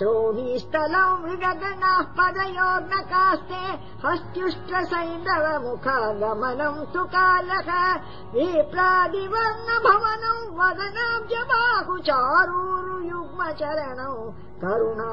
श्रोणी स्थलौ पदयोर्नकास्ते हस्त्युष्ट सैन्दव मुखागमनम् तु कालः विप्रादिवर्ण भवनौ बाहु चारुरु युग्मचरणौ करुणा